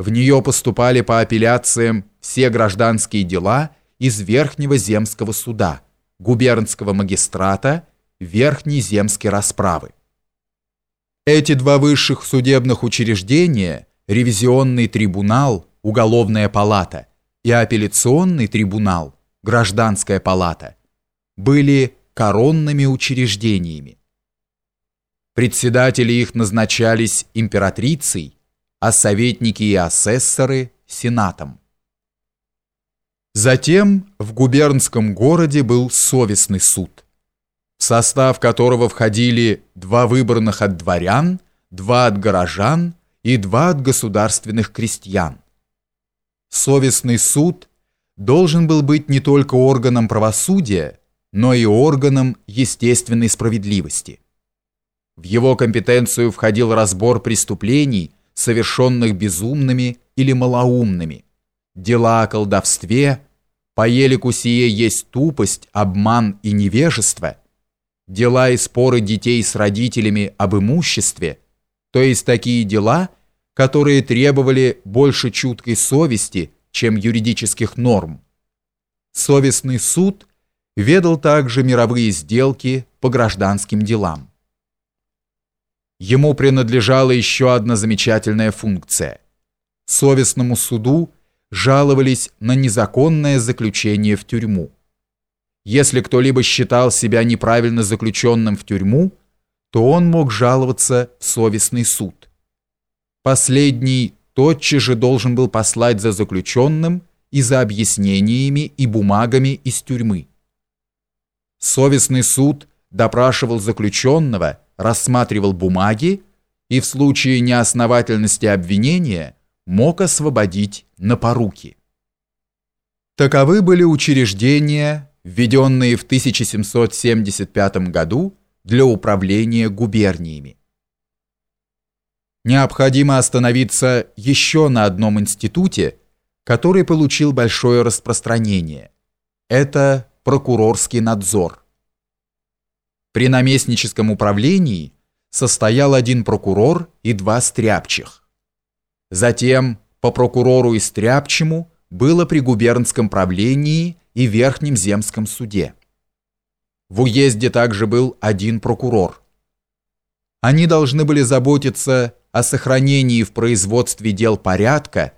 В нее поступали по апелляциям все гражданские дела из Верхнего земского суда, губернского магистрата, Верхней земской расправы. Эти два высших судебных учреждения, ревизионный трибунал, уголовная палата и апелляционный трибунал, гражданская палата, были коронными учреждениями. Председатели их назначались императрицей, а советники и асессоры – сенатом. Затем в губернском городе был совестный суд, в состав которого входили два выбранных от дворян, два от горожан и два от государственных крестьян. Совестный суд должен был быть не только органом правосудия, но и органом естественной справедливости. В его компетенцию входил разбор преступлений, совершенных безумными или малоумными, дела о колдовстве, по елику сие есть тупость, обман и невежество, дела и споры детей с родителями об имуществе, то есть такие дела, которые требовали больше чуткой совести, чем юридических норм. Совестный суд ведал также мировые сделки по гражданским делам. Ему принадлежала еще одна замечательная функция. Совестному суду жаловались на незаконное заключение в тюрьму. Если кто-либо считал себя неправильно заключенным в тюрьму, то он мог жаловаться в совестный суд. Последний тотчас же должен был послать за заключенным и за объяснениями и бумагами из тюрьмы. Совестный суд допрашивал заключенного, рассматривал бумаги и в случае неосновательности обвинения мог освободить на поруки. Таковы были учреждения, введенные в 1775 году для управления губерниями. Необходимо остановиться еще на одном институте, который получил большое распространение. Это прокурорский надзор. При наместническом управлении состоял один прокурор и два стряпчих. Затем по прокурору и стряпчему было при губернском правлении и Верхнем земском суде. В уезде также был один прокурор. Они должны были заботиться о сохранении в производстве дел порядка,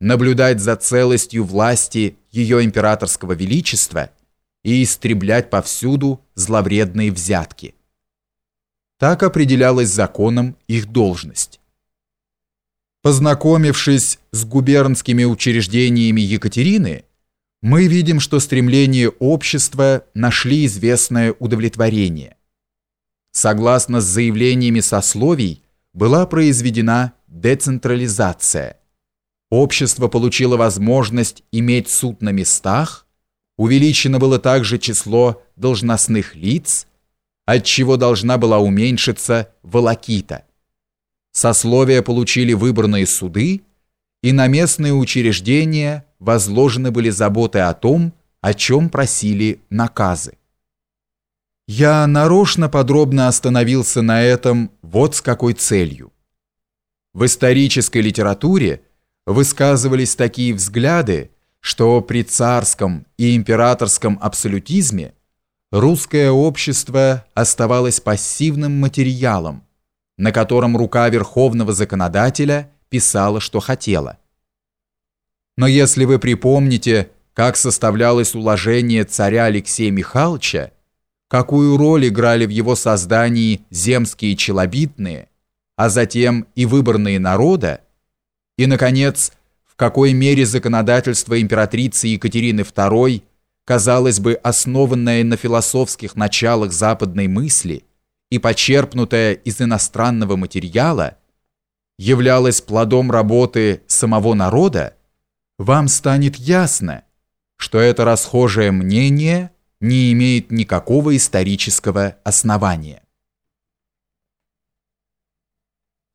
наблюдать за целостью власти ее императорского величества и истреблять повсюду зловредные взятки. Так определялась законом их должность. Познакомившись с губернскими учреждениями Екатерины, мы видим, что стремления общества нашли известное удовлетворение. Согласно с заявлениями сословий, была произведена децентрализация. Общество получило возможность иметь суд на местах, Увеличено было также число должностных лиц, отчего должна была уменьшиться волокита. Сословия получили выбранные суды, и на местные учреждения возложены были заботы о том, о чем просили наказы. Я нарочно подробно остановился на этом вот с какой целью. В исторической литературе высказывались такие взгляды, что при царском и императорском абсолютизме русское общество оставалось пассивным материалом, на котором рука верховного законодателя писала, что хотела. Но если вы припомните, как составлялось уложение царя Алексея Михайловича, какую роль играли в его создании земские челобитные, а затем и выборные народа, и, наконец, какой мере законодательство императрицы Екатерины II, казалось бы, основанное на философских началах западной мысли и почерпнутое из иностранного материала, являлось плодом работы самого народа, вам станет ясно, что это расхожее мнение не имеет никакого исторического основания.